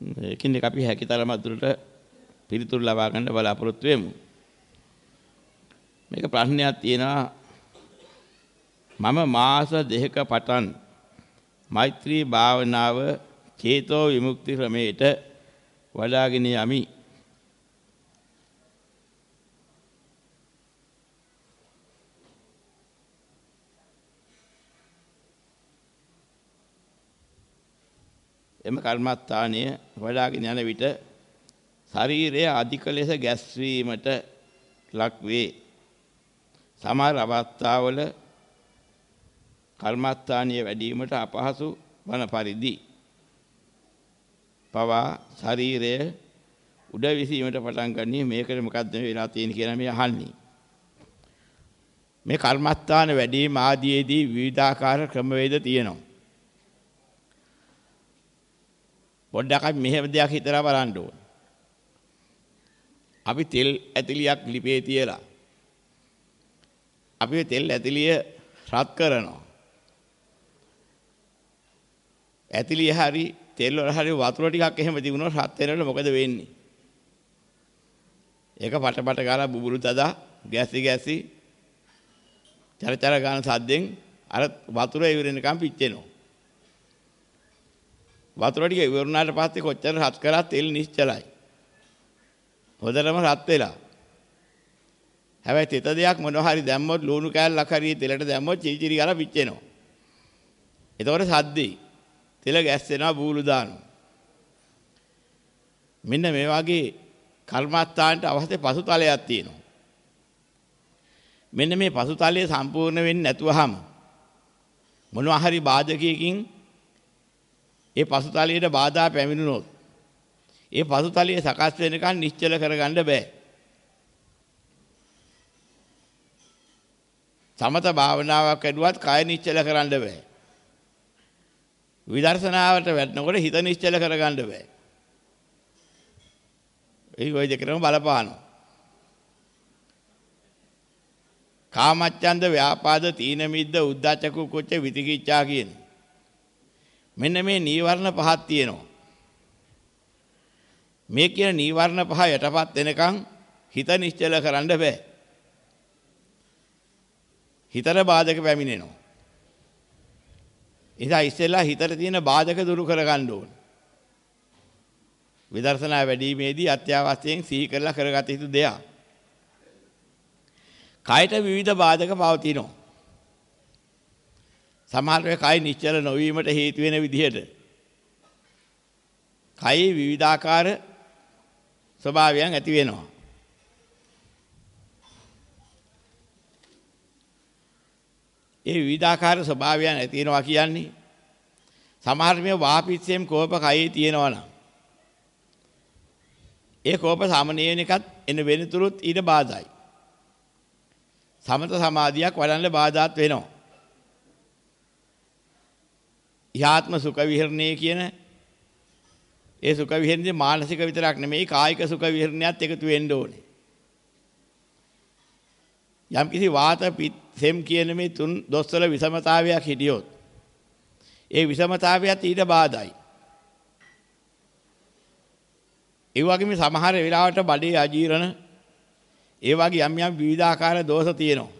එකින් එක අපි හැකිතරම දුරට පිළිතුරු ලබා ගන්න බලාපොරොත්තු වෙමු. මේක ප්‍රශ්නයක් තියෙනවා මම මාස දෙකක පටන් මෛත්‍රී භාවනාව චේතෝ විමුක්ති ක්‍රමයට වඩාගෙන යමි. එම කර්මස්ථානය වඩාගෙන යන විට ශරීරය අධික ලෙස ගැස්වීමට ලක් වේ. සමහර අවස්ථාවල කර්මස්ථානීය වැඩිවීමට අපහසු වන පරිදි පවා ශරීරය උඩ විසීමට පටන් ගන්නේ මේකට මොකද්ද වෙලා තියෙන්නේ කියලා මේ අහන්නේ. මේ කර්මස්ථාන වැඩිම ආදීයේදී විවිධාකාර ක්‍රමවේද තියෙනවා. පොඩ්ඩක් අපි මෙහෙම දෙයක් හිතලා බලන්න ඕන. අපි තෙල් ඇතිලියක් ලිපේ තියලා අපි තෙල් ඇතිලිය රත් කරනවා. ඇතිලිය හරි තෙල් වල හරි වතුර ටිකක් එහෙම තිබුණොත් රත් වෙනකොට මොකද වෙන්නේ? ඒක පටපට ගාලා බුබුලු තදා ගැසි ගැසි චරචර ගාන සද්දෙන් අර වතුර ඉවරෙනකම් පිච්චෙනවා. වතුර ටික ඉවරුණාට පස්සේ කොච්චර රත් කරත් තෙල් නිශ්චලයි. හොඳටම රත් වෙලා. හැබැයි තෙත දෙයක් මොනවා හරි දැම්මොත් ලුණු කෑල්ලක් හරි තෙලට දැම්මොත් චිරිචිරි ගාලා පිච්චෙනවා. එතකොට සද්දේ තෙල ගැස්සෙනවා බූලු දානවා. මෙන්න මේ වගේ කර්මස්ථානට අවශ්‍ය පසුතලයක් තියෙනවා. මෙන්න මේ පසුතලය සම්පූර්ණ වෙන්නේ නැතුවහම මොනවා හරි බාධකයකින් ඒ පසුතලයට බාධා පැමිණුනොත් ඒ පසුතලයේ සකස් වෙනකන් නිශ්චල කරගන්න බෑ. සමත භාවනාවක් ඇදුවත් කය නිශ්චල කරන්න බෑ. විදර්ශනාවට වැටෙනකොට හිත නිශ්චල කරගන්න බෑ. ඒ වගේ දෙකම බලපානවා. කාමච්ඡන්ද ව්‍යාපාද තීන මිද්ද උද්ධච්ච කුච්ච විතිකිච්ඡා කියන මෙන්න මේ නීවරණ පහක් තියෙනවා. මේ කියන නීවරණ පහ යටපත් වෙනකන් හිත නිශ්චල කරන්න බෑ. හිතට බාධක පැමිණෙනවා. ඉතින් ඉස්සෙල්ලා හිතට තියෙන බාධක දුරු කරගන්න ඕන. විදර්ශනා වැඩිීමේදී අත්‍යවශ්‍යයෙන් සිහි කරලා කරගත යුතු දෙයක්. කයට විවිධ බාධක පවතිනවා. සමහර වෙලාවට කය නිශ්චල නොවීමට හේතු වෙන විදිහට කයේ විවිධාකාර ස්වභාවයන් ඇති වෙනවා. ඒ විවිධාකාර ස්වභාවයන් ඇති වෙනවා කියන්නේ සමහර මේ වාපිස්සෙම් කෝප කයේ තියෙනවා නම් ඒ කෝප සාමනීය වෙන එකත් එන වෙනතුරුත් ඊට බාධායි. සමත සමාධියක් වඩන්න බාධාත් වෙනවා. යාත්ම සුඛ විහරණය කියන ඒ සුඛ විහරණය මානසික විතරක් නෙමෙයි කායික සුඛ විහරණයත් එකතු වෙන්න ඕනේ. යම් කිසි වාත පිත් සෙම් කියන මේ තුන් දොස්වල විෂමතාවයක් හිටියොත් ඒ විෂමතාවයත් ඊට බාධායි. ඒ වගේම සමහර වෙලාවට බඩේ අජීර්ණ ඒ වගේ යම් යම් විවිධාකාර දෝෂ තියෙනවා.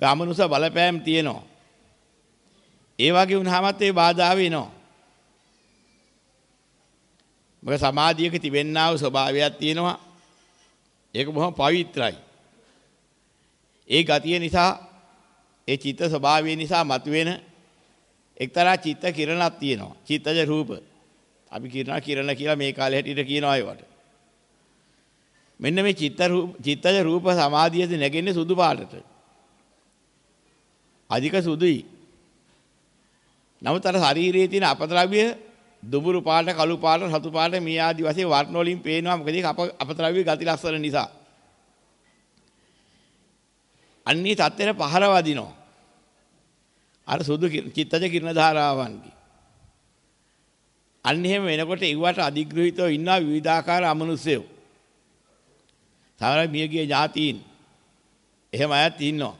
ගාමනුස බලපෑම් තියෙනවා. ඒ වගේ වුණාමත් ඒ බාධා වෙනවා. මොකද සමාධියක තිබෙන්නා වූ ස්වභාවයක් තියෙනවා. ඒක බොහොම පවිත්‍රායි. ඒ ගතිය නිසා ඒ චිත්ත ස්වභාවය නිසා මතුවෙන එක්තරා චිත්ත කිරණක් තියෙනවා. චිත්තජ රූප. අපි කිරණ කිරණ කියලා මේ කාලේ හැටියට කියනවා ඒවට. මෙන්න මේ චිත්ත රූප චිත්තජ රූප සමාධියද නැගෙන්නේ සුදු පාටට. අධික සුදුයි. නමුත් අර ශරීරයේ තියෙන අපද්‍රව්‍ය දුඹුරු පාට, කළු පාට, රතු පාට මේ ආදි වශයෙන් වර්ණ වලින් පේනවා මොකද ඒක අපද්‍රව්‍ය ගති ලක්ෂණ නිසා. අන්නේ තත්ත්වෙට පහර වදිනවා. අර සුදු චිත්තජ කිරණ ධාරාවන්ගේ. අන්න එහෙම වෙනකොට ඒවට අධිග්‍රහිතව ඉන්නා විවිධාකාර අමනුෂ්‍යයෝ. සමහර මියගිය ඥාතීන් එහෙම අයත් ඉන්නවා.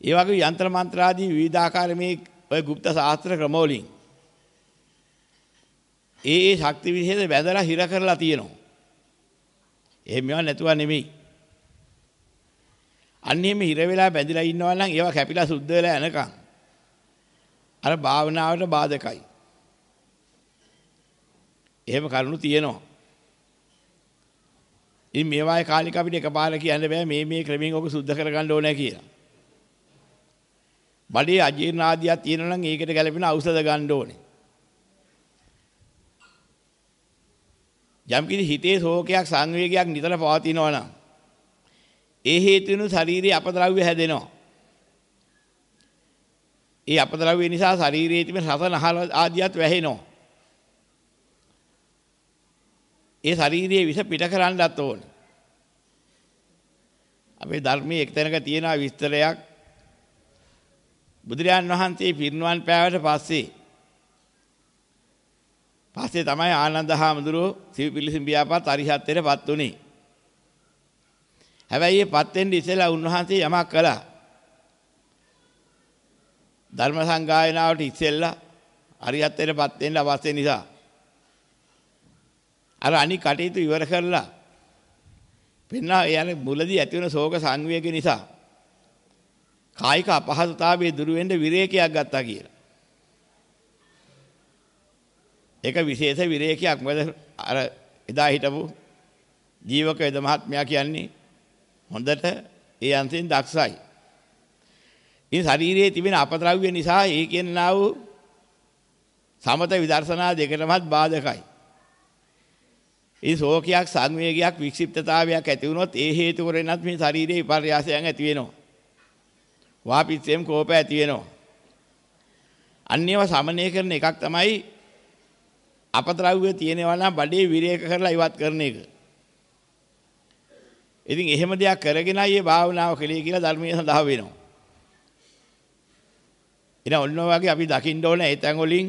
ඒ වගේ යంత్ర මන්ත්‍ර ආදී විවිධාකාර මේ ඔය গুপ্ত ශාස්ත්‍ර ක්‍රම වලින් ඒ ඒ ශක්ති විශේෂ බැඳලා හිර කරලා තියෙනවා. එහෙම ඒවා නැතුව නෙමෙයි. අන්න එහෙම හිර වෙලා බැඳලා ඉන්නවා නම් ඒවා කැපිලා සුද්ධ වෙලා යනකම් අර භාවනාවට බාධකයි. එහෙම කරුණු තියෙනවා. ඉතින් මේවායේ කාලික අපිට එකපාර කියන්න බෑ මේ මේ ක්‍රමෙන් ඔබ සුද්ධ කරගන්න ඕනේ කියලා. බඩේ අජීර්ණ ආදියක් තියෙනවා නම් ඒකට ගැළපෙන ඖෂධ ගන්න ඕනේ. යම් කිසි හිතේ ශෝකයක් සංවේගයක් නිතර පවතිනවා නම් ඒ හේතුවෙන් ශාරීරික අපද්‍රව්‍ය හැදෙනවා. ඒ අපද්‍රව්‍ය නිසා ශරීරයේ තිබෙන රස නහල ආදියත් වැහෙනවා. ඒ ශාරීරියේ විස පිට කරන්නත් ඕනේ. අපේ ධර්මයේ එක්තැනක තියෙන විස්තරයක් බුදුරජාන් වහන්සේ පිරිනුවන් පෑවට පස්සේ පස්සේ තමයි ආනන්ද හාමුදුරුවෝ සිව් පිළිසින් බියාපත් අරිහත්ත්වයටපත් උනේ. හැබැයි මේ පත් වෙන්න ඉස්සෙල්ලා උන්වහන්සේ යමක් කළා. ධර්ම සංගායනාවට ඉස්සෙල්ලා අරිහත්ත්වයටපත් වෙන්න අවශ්‍ය නිසා අර අනික් කටයුතු ඉවර කරලා පෙන්නා යන්නේ මුලදී ඇති වෙන ශෝක සංවේගය නිසා කායික අපහසුතාවයේ දුරු වෙන්න විරේකයක් ගත්තා කියලා. ඒක විශේෂ විරේකයක් මොකද අර එදා හිටපු ජීවක වේද මහත්මයා කියන්නේ හොඳට ඒ අන්තින් දක්ෂයි. ඉතින් ශරීරයේ තිබෙන අපද්‍රව්‍ය නිසා ඒ කියනා වූ සමත විදර්ශනා දෙකටමත් බාධකයි. ඒ ශෝකයක් සංවේගයක් වික්ෂිප්තතාවයක් ඇති වුණොත් ඒ හේතු කරගෙනත් මේ ශරීරයේ විපර්යාසයන් ඇති වෙනවා. වාපිච්චෙම් කෝප ඇති වෙනවා. අන්නේව සමනය කරන එකක් තමයි අපද්‍රව්‍ය තියෙනවා නම් බඩේ විරේක කරලා ඉවත් කරන එක. ඉතින් එහෙම දෙයක් කරගෙනයි මේ භාවනාව කලේ කියලා ධර්මයේ සඳහන් වෙනවා. ඉතින් ඔන්න වගේ අපි දකින්න ඕනේ ඒ තැන් වලින්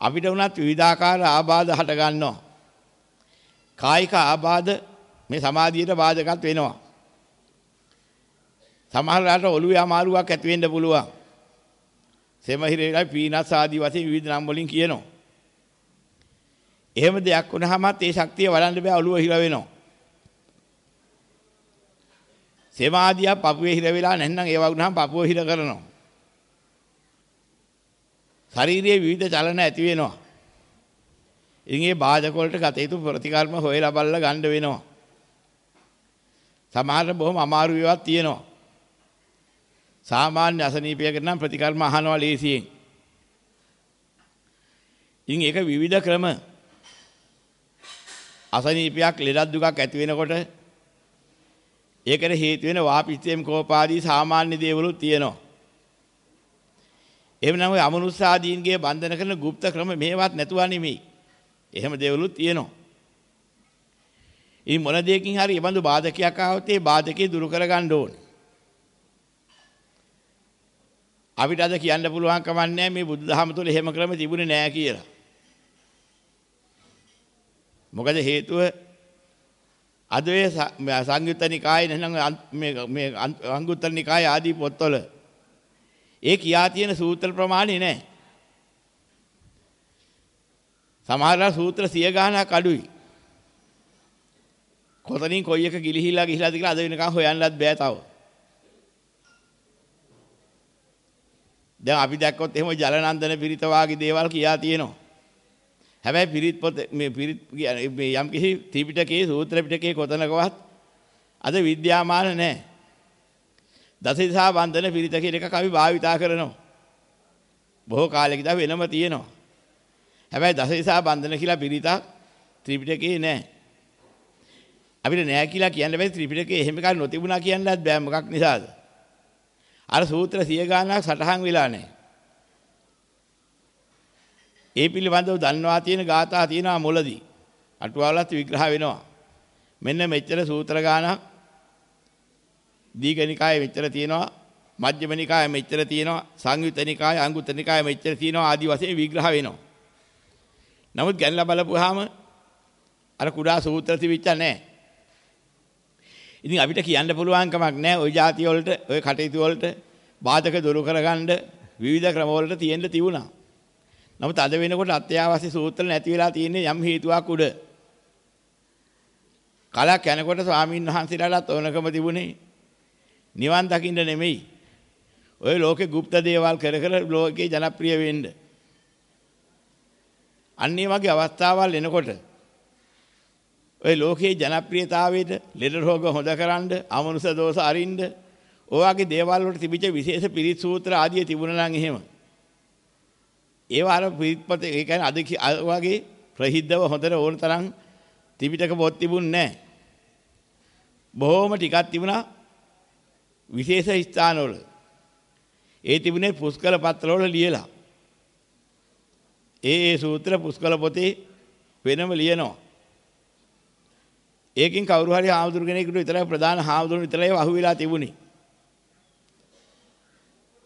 අපිට උනත් විවිධාකාර ආබාධ හට ගන්නවා. කායික ආබාධ මේ සමාධියට බාධකත් වෙනවා. සමහරවිට ඔළුවේ අමාරුවක් ඇති වෙන්න පුළුවන්. සෙමහිරේලා පීනස් ආදී වශයෙන් විවිධ නම් වලින් කියනවා. එහෙම දෙයක් වුණාමත් ඒ ශක්තිය වඩන්න බෑ ඔළුව හිර වෙනවා. සෙමාදියා පපුවේ හිර වෙලා නැත්නම් ඒවා වුණාම පපුව හිර කරනවා. ශරීරයේ විවිධ චලන ඇති වෙනවා. ඉතින් ඒ බාධක වලට ගත යුතු ප්‍රතිකර්ම හොයලා බලලා ගන්න වෙනවා. සමහර බොහොම අමාරු ඒවාත් තියෙනවා. සාමාන්‍ය අසනීපයකට නම් ප්‍රතිකර්ම අහනවා ලේසියෙන්. ඉතින් ඒක විවිධ ක්‍රම අසනීපයක් ලෙඩක් දුකක් ඇති වෙනකොට ඒකට හේතු වෙන වාපිච්චේම් කෝපාදී සාමාන්‍ය දේවලුත් තියෙනවා. එහෙම නම් ඔය අමනුෂ්‍යාදීන්ගේ බන්ධන කරන গুপ্ত ක්‍රම මේවත් නැතුව නෙමෙයි. එහෙම දේවලුත් තියෙනවා. ඉතින් මොන දෙයකින් හරි ඊබඳු බාධකයක් ආවොත් ඒ බාධකේ දුරු කරගන්න ඕනේ. අපිට අද කියන්න පුළුවන් කමක් නැහැ මේ බුදුදහම තුළ එහෙම ක්‍රම තිබුණේ නැහැ කියලා. මොකද හේතුව අද වේ සංයුත්ත නිකායේ නැත්නම් මේ මේ අංගුත්තර නිකායේ ආදී පොත්වල ඒ කියා තියෙන සූත්‍ර ප්‍රමාණය නැහැ. සමහර සූත්‍ර සිය ගාණක් අඩුයි. කොතනින් කොයි එක ගිලිහිලා ගිහිලාද කියලා අද වෙනකන් හොයන්නත් බෑ තව. දැන් අපි දැක්කොත් එහෙම ජලනන්දන පිරිත වාගේ දේවල් කියා තියෙනවා. හැබැයි පිරිත් පොත මේ පිරිත් මේ යම් කිසි ත්‍රිපිටකයේ සූත්‍ර පිටකයේ කොතනකවත් අද විද්‍යාමාන නැහැ. දසදිසා වන්දන පිරිත කියන එක කවි භාවිතා කරනවා. බොහෝ කාලෙක ඉඳන් වෙනම තියෙනවා. හැබැයි දසදිසා වන්දන කියලා පිරිතක් ත්‍රිපිටකයේ නැහැ. අපිට නැහැ කියලා කියන්න බෑ ත්‍රිපිටකයේ එහෙම එකක් නොතිබුණා කියන්නත් බෑ මොකක් නිසාද? අර සූත්‍ර සිය ගානක් සටහන් වෙලා නැහැ. ඒ පිළිබඳව දන්වා තියෙන ગાථා තියෙනවා මුලදී. අටුවාවලත් විග්‍රහ වෙනවා. මෙන්න මෙච්චර සූත්‍ර ගානක් දීඝනිකායේ මෙච්චර තියෙනවා. මජ්ක්‍ධිම නිකායේ මෙච්චර තියෙනවා. සංයුත්ත නිකායේ අංගුත්තර නිකායේ මෙච්චර තියෙනවා ආදි වශයෙන් විග්‍රහ වෙනවා. නමුත් ගැනලා බලපුවාම අර කුඩා සූත්‍ර තිබිච්ච නැහැ. ඉතින් අපිට කියන්න පුළුවන් කමක් නැහැ ওই જાති වලට ওই කටයුතු වලට බාධක දුරු කරගන්න විවිධ ක්‍රම වලට තියෙන්න තිබුණා. නමුත් අද වෙනකොට අත්‍යවශ්‍ය සූත්‍ර නැති වෙලා තියෙන්නේ යම් හේතුවක් උඩ. කලක් යනකොට ස්වාමීන් වහන්සේලාට ඕනකම තිබුණේ නිවන් දකින්න නෙමෙයි. ඔය ලෝකේ গুপ্ত දේවල් කර කර ලෝකේ ජනප්‍රිය වෙන්න. අන්නේ වගේ අවස්ථාවල් එනකොට ඔය ලෝකේ ජනප්‍රියතාවයට ලෙඩ රෝග හොදකරනද අමනුෂ දෝෂ අරින්න ඔය වගේ දේවල් වලට තිබිච්ච විශේෂ පිරිත් සූත්‍ර ආදිය තිබුණා නම් එහෙම ඒවා අර පිරිත්පත ඒ කියන්නේ අද වගේ ප්‍රසිද්ධව හොඳට ඕන තරම් ත්‍රිපිටක පොත් තිබුණේ නැහැ. බොහොම ටිකක් තිබුණා විශේෂ ස්ථානවල. ඒ තිබුණේ පුස්කල පත්‍රවල ලියලා. ඒ ඒ සූත්‍ර පුස්කල පොතේ වෙනම ලියනවා. ඒකෙන් කවුරු හරි හාමුදුරු කෙනෙකුට විතරයි ප්‍රධාන හාමුදුරුවෝ විතරයි අහුවෙලා තිබුණේ.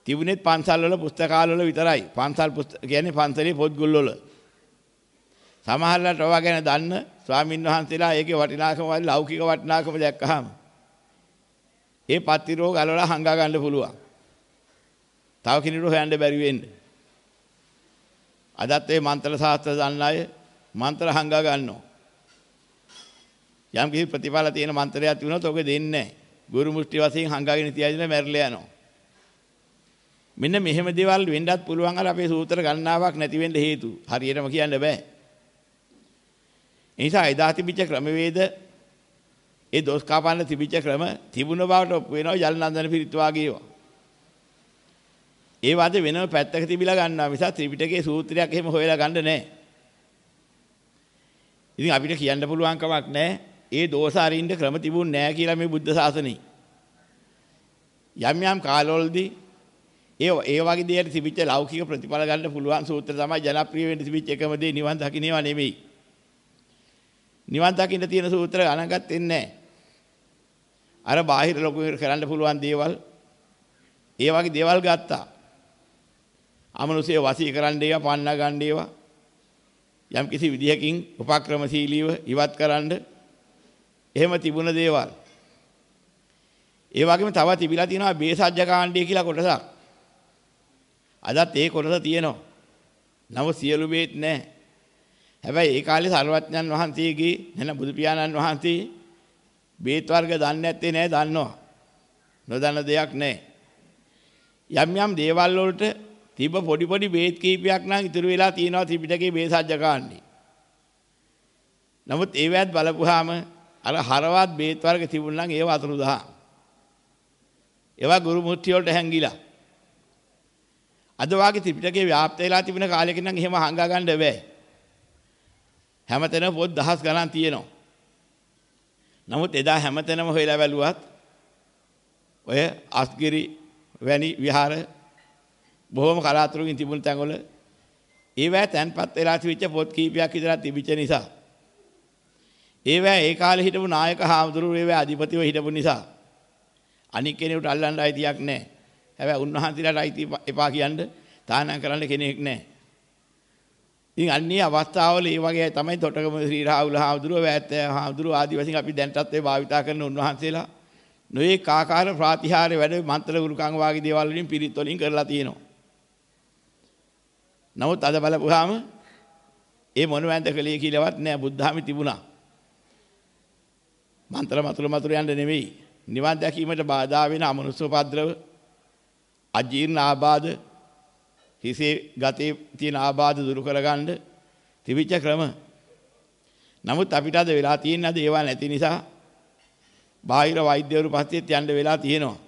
තිබුණෙත් පන්සල් වල පුස්තකාල වල විතරයි. පන්සල් පුස්තක කියන්නේ පන්සලේ පොත්ගුල් වල. සමහරවිට ඔවා ගැන දන්න ස්වාමින් වහන්සේලා ඒකේ වටිනාකම වල ලෞකික වටිනාකම දැක්කහම ඒ පත්තිරෝ ගලවලා හංගා ගන්න පුළුවන්. තව කෙනෙකුට හොයන්න බැරි වෙන්නේ. අදත් ඒ මන්ත්‍ර ශාස්ත්‍ර දන්න අය මන්ත්‍ර හංගා ගන්නවා. යම් කිසි ප්‍රතිඵල තියෙන මන්ත්‍රයක් තිබුණොත් ඔක දෙන්නේ නැහැ. ගුරු මුෂ්ටි වශයෙන් හංගාගෙන තියාගෙන මැරිලා යනවා. මෙන්න මෙහෙම දේවල් වෙන්නත් පුළුවන් අර අපේ සූත්‍ර ගණනාවක් නැති වෙන්න හේතු. හරියටම කියන්න බෑ. ඒ නිසා එදා තිබිච්ච ක්‍රමවේද ඒ දොස් කපන්න තිබිච්ච ක්‍රම තිබුණ බවට ඔප්පු වෙනවා ජල නන්දන පිරිත් වාගේ ඒවා. ඒ වාද වෙනම පැත්තක තිබිලා ගන්නවා මිස ත්‍රිපිටකයේ සූත්‍රයක් එහෙම හොයලා ගන්න නැහැ. ඉතින් අපිට කියන්න පුළුවන් කමක් නැහැ. ඒ දෝෂ අරින්න ක්‍රම තිබුණ නැහැ කියලා මේ බුද්ධ ශාසනයේ. යම් යම් කාලවලදී ඒ ඒ වගේ දෙයකට තිබිච්ච ලෞකික ප්‍රතිඵල ගන්න පුළුවන් සූත්‍ර තමයි ජනප්‍රිය වෙන්න තිබිච්ච එකම දේ නිවන් දකින්නේවා නෙමෙයි. නිවන් දකින්න තියෙන සූත්‍ර ගණන් ගත්තේ නැහැ. අර බාහිර ලොකු කරන්න පුළුවන් දේවල් ඒ වගේ දේවල් ගත්තා. අමනුෂ්‍ය වසී කරන්න ඒවා පන්න ගන්න ඒවා යම් කිසි විදිහකින් උපක්‍රමශීලීව ඉවත් කරන්න එහෙම තිබුණ දේවල්. ඒ වගේම තව තිබිලා තියෙනවා බේසජ්ජ කාණ්ඩය කියලා කොටසක්. අදත් ඒ කොටස තියෙනවා. නමුත් සියලු බේත් නැහැ. හැබැයි ඒ කාලේ සර්වඥන් වහන්සේගේ නැන බුදු පියාණන් වහන්සේ බේත් වර්ග දන්නේ නැත්තේ නෑ දන්නවා. නොදන්න දෙයක් නෑ. යම් යම් දේවල් වලට තිබ්බ පොඩි පොඩි බේත් කීපයක් නම් ඉතුරු වෙලා තියෙනවා ත්‍රිපිටකයේ බේසජ්ජ කාණ්ඩේ. නමුත් ඒවැත් බලපුවාම අර හරවත් බේත් වර්ග තිබුණා නම් ඒව අතුරුදහන්. ඒවා ගුරු මුත්‍ති වලට හැංගිලා. අද වාගේ ත්‍රිපිටකේ ව්‍යාප්ත වෙලා තිබෙන කාලෙක නම් එහෙම හංගා ගන්න බෑ. හැමතැනම පොත් දහස් ගණන් තියෙනවා. නමුත් එදා හැමතැනම හොයලා බැලුවත් ඔය අස්ගිරි වැනි විහාර බොහොම කලාතුරකින් තිබුණු තැන්වල ඒවැ තැන්පත් වෙලා තිබිච්ච පොත් කීපයක් විතර තිබිච්ච නිසා ඒවැ ඒ කාලේ හිටපු නායක හාමුදුරුවෝ ඒවැ අධිපතිව හිටපු නිසා අනික් කෙනෙකුට අල්ලන්න අයිතියක් නැහැ. හැබැයි උන්වහන්සේලාට අයිති එපා කියන්න තානම් කරන්න කෙනෙක් නැහැ. ඉතින් අන්නේ අවස්ථාවල ඒ වගේ තමයි තොටගම ශ්‍රී රාහුල හාමුදුරුවෝ වැත් හාමුදුරුවෝ ආදි වශයෙන් අපි දැන්ටත් ඒ භාවිතා කරන උන්වහන්සේලා නොයේ කාකාර ප්‍රාතිහාර්ය වැඩ මන්ත්‍ර ගුරුකම් වාගේ දේවල් වලින් පිරිත් වලින් කරලා තියෙනවා. නමුත් අද බලපුවාම ඒ මොනවැන්ද කලේ කියලාවත් නෑ බුද්ධාමි තිබුණා. මන්ත්‍ර මතුරු මතුරු යන්න නෙවෙයි. නිවන් දැකීමට බාධා වෙන අමනුෂ්‍ය උපද්‍රව අජීර්ණ ආබාධ හිසේ ගතේ තියෙන ආබාධ දුරු කරගන්න තිබිච්ච ක්‍රම. නමුත් අපිට අද වෙලා තියෙන අද ඒවා නැති නිසා බාහිර වෛද්‍යවරු පස්සෙත් යන්න වෙලා තියෙනවා.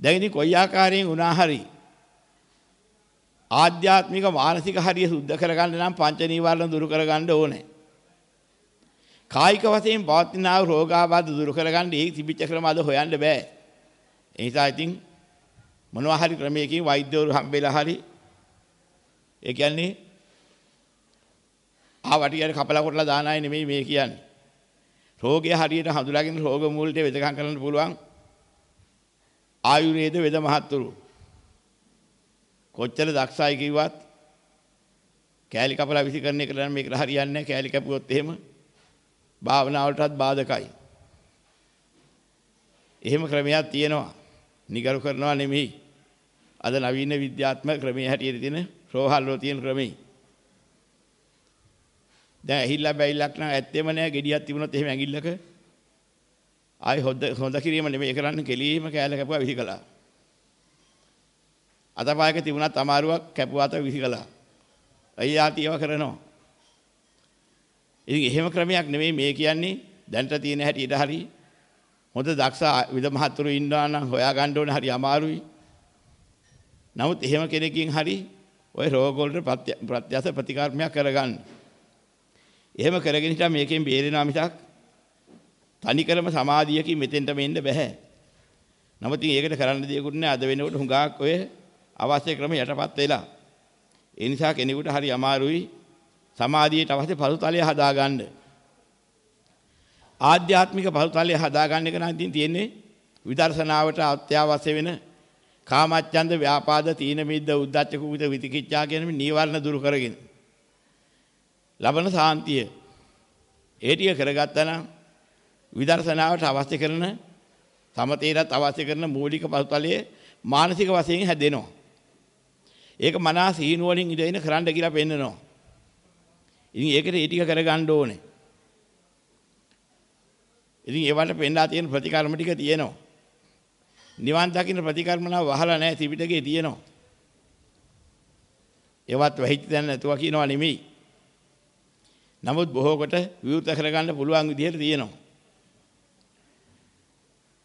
දැන් ඉතින් කොයි ආකාරයෙන් වුණා හරි ආධ්‍යාත්මික මානසික හරිය සුද්ධ කරගන්න නම් පංච නීවරණ දුරු කරගන්න ඕනේ. කායික වශයෙන් පවතිනා රෝගාබාධ දුරු කරගන්න ඒ තිබිච්ච ක්‍රම අද හොයන්න බෑ. ඒ නිසා ඉතින් මොනවා හරි ක්‍රමයකින් වෛද්‍යවරු හම්බෙලා හරි ඒ කියන්නේ ආවටියට කපලා කොටලා දාන අය නෙමෙයි මේ කියන්නේ. රෝගය හරියට හඳුනාගෙන රෝග මූලයට වෙදකම් කරන්න පුළුවන් ආයුර්වේද වෙද මහත්තුරු. කොච්චර දක්ෂයි කිව්වත් කෑලි කපලා විසිකරන එක නම් මේකට හරියන්නේ නැහැ. කෑලි කැපුවොත් එහෙම භාවනාවටත් බාධකයි. එහෙම ක්‍රමයක් තියෙනවා. නිගරු කරනවා නෙමෙයි. අද නවීන විද්‍යාත්මක ක්‍රමයේ හැටියට තියෙන රෝහල් වල තියෙන ක්‍රමෙයි. දැන් ඇහිල්ලා බැයිලක් නම් ඇත්තෙම නෑ gediyak තිබුණොත් එහෙම ඇඟිල්ලක ආයි හොද හොද කිරීම නෙමෙයි කරන්නේ කෙලීම කෑල්ල කැපුවා විහිකලා. අතපායක තිබුණත් අමාරුවක් කැපුවාත විහිකලා. අයියා තියව කරනවා. ඉතින් එහෙම ක්‍රමයක් නෙමෙයි මේ කියන්නේ දැන්ට තියෙන හැටි ඉඳ හරි හොඳ දක්ෂ විද මහතුරු ඉන්නවා නම් හොයා ගන්න ඕන හරි අමාරුයි. නමුත් එහෙම කෙනකින් හරි ওই රෝග වලට ප්‍රත්‍යස ප්‍රතිකාරමයක් කරගන්න. එහෙම කරගෙන හිටා මේකෙන් බේරෙනවා මිසක් තනිකරම සමාධියකින් මෙතෙන්ට මෙන්න බෑ. නමුත් ඒකට කරන්න දෙයක්වත් නෑ අද වෙනකොට හුඟක් ඔය අවශ්‍ය ක්‍රම යටපත් වෙලා. ඒ නිසා කෙනෙකුට හරි අමාරුයි සමාධියට අවශ්‍ය පසුතලය හදාගන්න. ආධ්‍යාත්මික පසුතලය හදාගන්න එක නම් ඉතින් තියෙන්නේ විදර්ශනාවට අත්‍යවශ්‍ය වෙන කාමච්ඡන්ද ව්‍යාපාද තීන මිද්ද උද්ධච්ච කුවිත විතිකිච්ඡා කියන මේ නීවරණ දුරු කරගෙන ලබන සාන්තිය ඒ ටික කරගත්තා නම් විදර්ශනාවට අවශ්‍ය කරන සමතේරත් අවශ්‍ය කරන මූලික පසුතලයේ මානසික වශයෙන් හැදෙනවා. ඒක මනස සීනුවලින් ඉඳගෙන කරන්න කියලා පෙන්නනවා. ඉතින් ඒකට ඒ ටික කරගන්න ඕනේ. ඉතින් ඒවට පෙන්නලා තියෙන ප්‍රතිකර්ම ටික තියෙනවා. නිවන් දකින්න ප්‍රතිකර්මනාව වහලා නැහැ ත්‍රිපිටකේ තියෙනවා. ඒවත් වෙහිච්ච දැන නැතුව කියනවා නෙමෙයි. නමුත් බොහෝ කොට විවෘත කරගන්න පුළුවන් විදිහට තියෙනවා.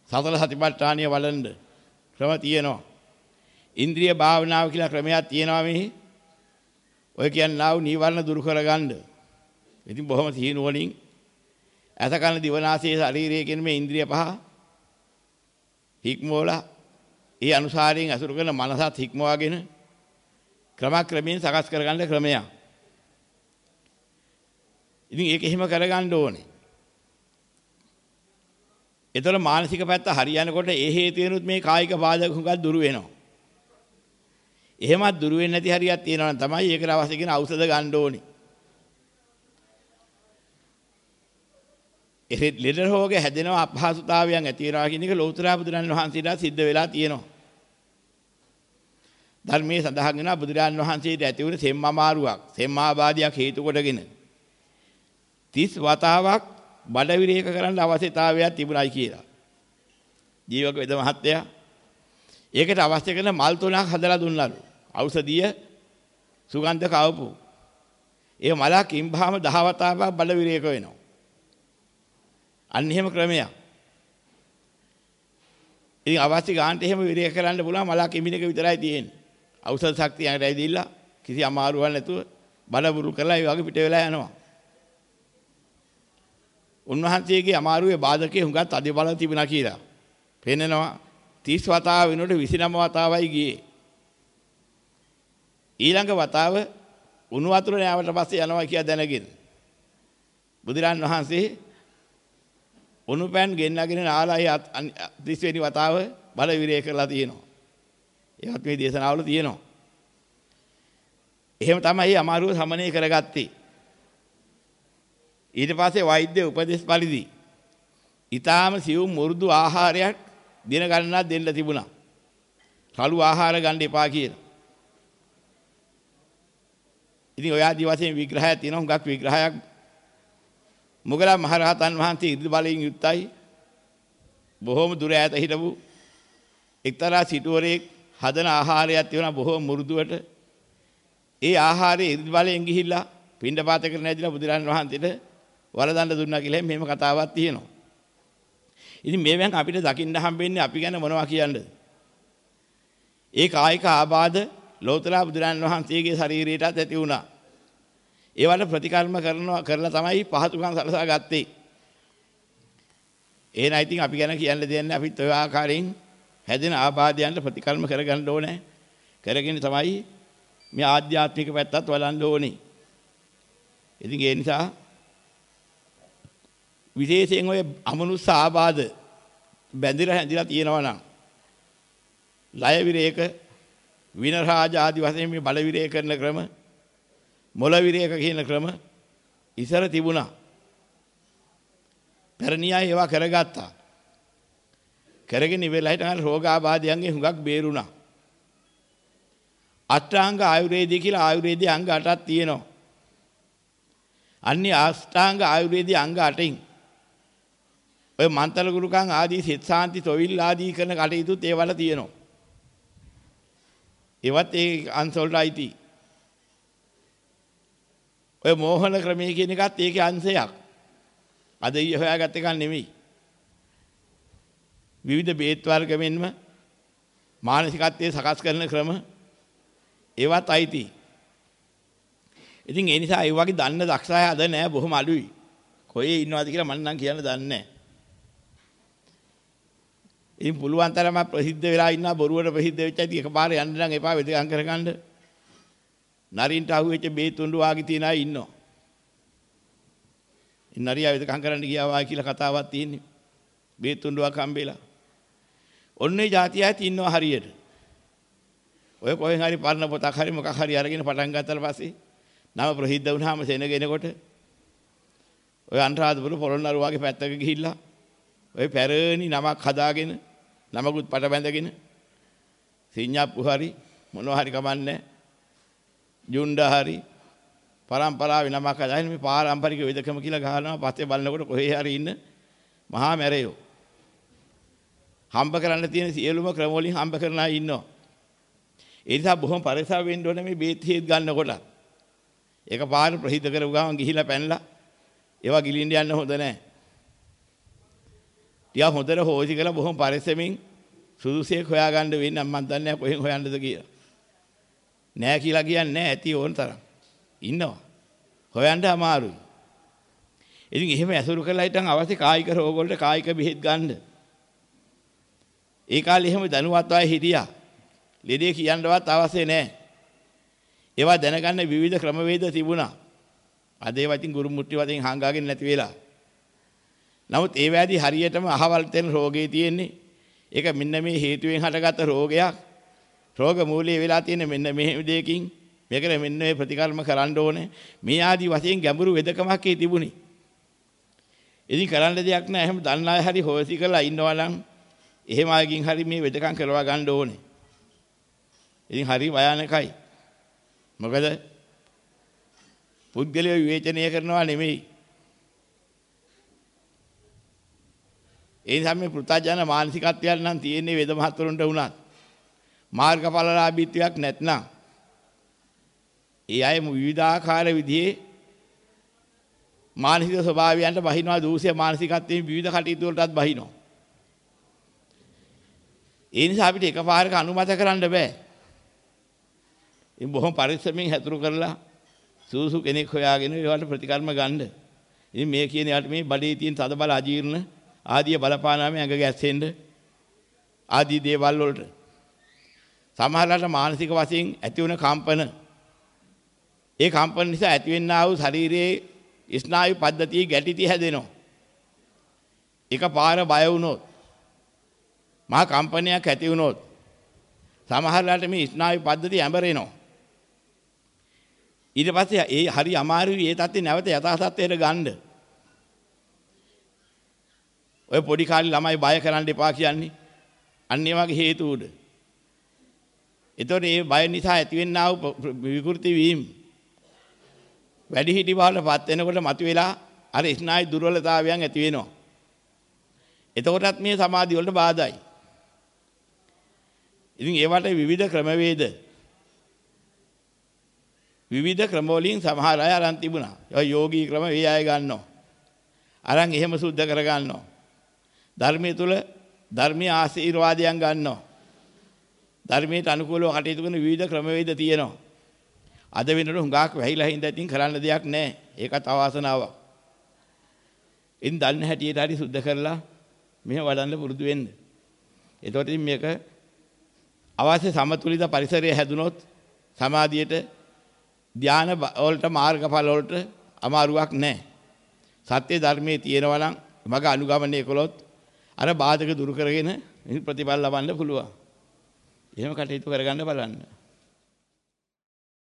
සතර සතිපට්ඨානිය වළඳ ක්‍රම තියෙනවා. ඉන්ද්‍රිය භාවනාව කියලා ක්‍රමයක් තියෙනවා මෙහි. ඔය කියන්නේ නාව නීවරණ දුරු කරගන්න. ඉතින් බොහොම සීනුවලින් ඇස කන දිවනාසයේ ශරීරයේ කියන මේ ඉන්ද්‍රිය පහ හික්මෝලා ඒ අනුසාරයෙන් අසුරු කරන මනසත් හික්මවාගෙන ක්‍රමක්‍රමයෙන් සකස් කරගන්න ක්‍රමයක්. ඉතින් ඒක එහෙම කරගන්න ඕනේ. ඒතර මානසික පැත්ත හරියනකොට ඒ හේතුවෙනුත් මේ කායික බාධක හුඟක් දුරු වෙනවා. එහෙමත් දුරු වෙන්නේ නැති හරියක් තියෙනවා නම් තමයි ඒකට අවශ්‍ය කියන ඖෂධ ගන්න ඕනේ. එහෙත් ලෙඩ රෝග හැදෙනවා අපහසුතාවයන් ඇති වෙනවා කියන එක ලෞතර බුදුරන් වහන්සේලා සිද්ධ වෙලා තියෙනවා. ධර්මයේ සඳහන් වෙනවා බුදුරන් වහන්සේට ඇති වුණ සෙම් අමාරුවක්, සෙම් ආබාධයක් හේතු කොටගෙන 30 වතාවක් බඩ විරේක කරන්න අවශ්‍යතාවයක් තිබුණයි කියලා. ජීවක වේද මහත්තයා ඒකට අවශ්‍ය කරන මල් තුනක් හදලා දුන්නලු. ඖෂධීය සුගන්ධ කවපු. ඒ මලක් ඉම්බාම 10 වතාවක් බඩ විරේක වෙනවා. අන්න එහෙම ක්‍රමයක්. ඉතින් අවශ්‍ය ගානට එහෙම විරේක කරන්න පුළුවන් මලක් ඉමින එක විතරයි තියෙන්නේ. ඖෂධ ශක්තියට ඇවිදilla කිසි අමාරුවක් නැතුව බඩ බුරු කරලා ඒ වගේ පිට වෙලා යනවා. උන්වහන්සේගේ අමාරුවේ බාධකේ හුඟක් අධි බල තිබුණා කියලා. පෙන්නනවා 30 වතාව වෙනකොට 29 වතාවයි ගියේ. ඊළඟ වතාව උණු වතුර නෑවට පස්සේ යනවා කියලා දැනගෙන බුදුරන් වහන්සේ උණු පෑන් ගෙන්නගෙන නාලයි 30 වෙනි වතාව බල විරේ කරලා තියෙනවා. ඒවත් මේ දේශනාවල තියෙනවා. එහෙම තමයි අමාරුව සමනය කරගත්තේ. ඊට පස්සේ වෛද්‍ය උපදෙස් පරිදි ඊටාම සියුම් මුරුදු ආහාරයක් දින ගණනක් දෙන්න තිබුණා. කළු ආහාර ගන්න එපා කියලා. ඉතින් ඔය ආදි වශයෙන් විග්‍රහයක් තියෙනවා හුඟක් විග්‍රහයක් මොගලන් මහරහතන් වහන්සේ ඉදිරි බලයෙන් යුක්තයි බොහොම දුර ඈත හිටපු එක්තරා සිටුවරයෙක් හදන ආහාරයක් තියෙනවා බොහොම මුරුදුවට ඒ ආහාරයේ ඉදිරි බලයෙන් ගිහිල්ලා පින්ඩපාත කරන ඇදිලා බුදුරන් වහන්සේට වරදන්න දුන්නා කියලා මෙහෙම කතාවක් තියෙනවා. ඉතින් මේවෙන් අපිට දකින්න හම්බෙන්නේ අපි ගැන මොනවා කියන්නද? ඒ කායික ආබාධ ලෞතර බුදුරන් වහන්සේගේ ශරීරයටත් ඇති වුණා. ඒවට ප්‍රතිකර්ම කරනවා කරලා තමයි පහතුකම් සලසා ගත්තේ. එහෙනම් ඉතින් අපි ගැන කියන්න දෙන්නේ අපිත් ඔය ආකාරයෙන් හැදෙන ආබාධයන්ට ප්‍රතිකර්ම කරගන්න ඕනේ. කරගෙන තමයි මේ ආධ්‍යාත්මික පැත්තත් වළඳ ඕනේ. ඉතින් ඒ නිසා විශේෂයෙන් ඔය අමනුස්ස ආබාධ බැඳිලා හැඳිලා තියෙනවා නම් ලය විරේක විනරාජ ආදි වශයෙන් මේ බල විරේක කරන ක්‍රම මොළ විරේක කියන ක්‍රම ඉසර තිබුණා. පැරණියා ඒවා කරගත්තා. කරගෙන ඉවරලා හිටන් රෝගාබාධයන්ගෙන් හුඟක් බේරුණා. අෂ්ටාංග ආයුර්වේදය කියලා ආයුර්වේදයේ අංග 8ක් තියෙනවා. අන්නේ අෂ්ටාංග ආයුර්වේදයේ අංග 8න් ඔය මන්තල ගුරුකම් ආදී සිත සාන්ති තොවිල් ආදී කරන කටයුතුත් ඒවල තියෙනවා. ඒවත් ඒ අංශ වලට අයිති. ඔය මෝහන ක්‍රමයේ කියන එකත් ඒකේ අංශයක්. අද ඊ හොයාගත්ත එකක් නෙමෙයි. විවිධ බේත් වර්ග මෙන්ම මානසිකත්වයේ සකස් කරන ක්‍රම ඒවත් අයිති. ඉතින් ඒ නිසා ඒ වගේ දන්න දක්ෂ අය අද නෑ බොහොම අඩුයි. කොහේ ඉන්නවද කියලා මම නම් කියන්න දන්නේ නෑ. ඉතින් පුළුවන් තරම ප්‍රසිද්ධ වෙලා ඉන්නා බොරුවට ප්‍රසිද්ධ වෙච්ච ඇති එකපාර යන්න නම් එපා වෙදකම් කරගන්න. නරින්ට අහුවෙච්ච බේතුණ්ඩු වාගේ තියන අය ඉන්නවා. ඉතින් නරියා වෙදකම් කරන්න ගියා වායි කියලා කතාවක් තියෙන්නේ. බේතුණ්ඩුවක් හම්බෙලා. ඔන්නේ જાතිය ඇති ඉන්නවා හරියට. ඔය කොහෙන් හරි පරණ පොතක් හරි මොකක් හරි අරගෙන පටන් ගත්තාට පස්සේ නම ප්‍රසිද්ධ වුණාම සෙනගෙනකොට ඔය අන්තරාධපුර පොළොන්නරුවාගේ පැත්තක ගිහිල්ලා ඔය පැරණි නමක් හදාගෙන නමකුත් පට බැඳගෙන සිඤ්ඤප්පු හරි මොනවා හරි කමන්නේ ජුණ්ඩ හරි පරම්පරාවේ නමක් හදාගෙන මේ පාරම්පරික වෙදකම කියලා ගහනවා. පස්සේ බලනකොට කොහේ හරි ඉන්න මහා මැරයෝ. හම්බ කරන්න තියෙන සියලුම ක්‍රම වලින් හම්බ කරන අය ඉන්නවා. ඒ නිසා බොහොම පරිසර වෙන්න ඕනේ මේ බේත් හේත් ගන්නකොට ඒක පාර ප්‍රහිත කරපු ගමන් ගිහිලා පැනලා ඒවා ගිලින්න යන්න හොඳ නැහැ. ටිකක් හොඳට හොයසි කරලා බොහොම පරිස්සමින් සුදුසෙක් හොයාගන්න වෙන්නේ මම දන්නේ නැහැ කොහෙන් හොයන්නද කියලා. නෑ කියලා කියන්නේ නෑ ඇති ඕන තරම්. ඉන්නවා. හොයන්න අමාරුයි. ඉතින් එහෙම ඇසුරු කරලා හිටන් අවශ්‍ය කායික රෝග වලට කායික බෙහෙත් ගන්න. ඒ කාලේ එහෙම දැනුවත් අය හිටියා. ලෙඩේ කියන්නවත් අවශ්‍ය නෑ. ඒවා දැනගන්න විවිධ ක්‍රමවේද තිබුණා. අද ඒවා ඉතින් ගුරු මුට්ටි වදින් හංගාගෙන නැති වෙලා. නමුත් ඒ වෑදි හරියටම අහවල් තෙන් රෝගේ තියෙන්නේ. ඒක මෙන්න මේ හේතුවෙන් හටගත්ත රෝගයක්. රෝග මූලයේ වෙලා තියෙන මෙන්න මේ දෙයකින් මේකට මෙන්න මේ ප්‍රතිකර්ම කරන්න ඕනේ. මේ ආදි වශයෙන් ගැඹුරු වෙදකමක් ඒ තිබුණේ. ඉතින් කරන්න දෙයක් නැහැ. එහෙම දන්න අය හරි හොයසි කරලා ඉන්නවා නම් එහෙම අයකින් හරි මේ වෙදකම් කරවා ගන්න ඕනේ. ඉතින් හරි භයානකයි. මොකද පුද්ගලයා විවේචනය කරනවා නෙමෙයි. ඒ නිසා මේ පෘථජන මානසිකත්වයක් නම් තියෙන්නේ වේද මහතුරුන්ට වුණත් මාර්ගඵලලාභීත්වයක් නැත්නම් ඒ අය විවිධාකාර විදිහේ මානසික ස්වභාවයන්ට බහිනවා දූෂ්‍ය මානසිකත්වයෙන් විවිධ කටයුතු වලටත් බහිනවා. ඒ නිසා අපිට එකපාරක අනුමත කරන්න බෑ. ඉතින් බොහොම පරිස්සමෙන් හැතුරු කරලා සූසු කෙනෙක් හොයාගෙන ඒවට ප්‍රතිකර්ම ගන්න. ඉතින් මේ කියන යාට මේ බඩේ තියෙන තද බල අජීර්ණ ආදී බලපානාමේ ඇඟ ගැස්සෙන්න ආදී දේවල් වලට. සමහරවිට මානසික වශයෙන් ඇති වුණ කම්පන. ඒ කම්පන නිසා ඇතිවෙනා වූ ශරීරයේ ස්නායු පද්ධතිය ගැටිති හැදෙනවා. එකපාර බය වුණොත් මහා කම්පනයක් ඇති වුණොත් සමහරවිට මේ ස්නායු පද්ධතිය ඇඹරෙනවා. ඊට පස්සේ ඒ හරි අමාරුයි ඒ තත්ත්වේ නැවත යථා තත්ත්වයට ගන්න. ඔය පොඩි කාලේ ළමයි බය කරන්න එපා කියන්නේ. අන්න ඒ වගේ හේතු උඩ. එතකොට මේ බය නිසා ඇතිවෙනා වූ විකෘති වීම වැඩි හිටි බවලපත් වෙනකොට මතුවෙලා අර ස්නායු දුර්වලතාවයන් ඇති වෙනවා. එතකොටත් මේ සමාධිය වලට බාධායි. ඉතින් ඒවට විවිධ ක්‍රමවේද විවිධ ක්‍රම වලින් සමහර අය අරන් තිබුණා. ඒ යෝගී ක්‍රම ඒ අය ගන්නවා. අරන් එහෙම සුද්ධ කර ගන්නවා. ධර්මයේ තුල ධර්මීය ආශිර්වාදයන් ගන්නවා. ධර්මයට අනුකූලව කටයුතු කරන විවිධ ක්‍රමවේද තියෙනවා. අද වෙනකොට හුඟක් වැහිලා හින්දා ඉතින් කරන්න දෙයක් නැහැ. ඒකත් අවාසනාවක්. ඉතින් දන්න හැටියට හරි සුද්ධ කරලා මෙහෙම වඩන්න පුරුදු වෙන්න. එතකොට ඉතින් මේක අවශ්‍ය සමතුලිත පරිසරය හැදුනොත් සමාධියට ධාන වලට මාර්ගඵල වලට අමාරුවක් නැහැ. සත්‍ය ධර්මයේ තියෙනවා නම් මග අනුගමනය කළොත් අර බාධක දුරු කරගෙන ප්‍රතිඵල ලබන්න පුළුවන්. එහෙම කටයුතු කරගන්න බලන්න.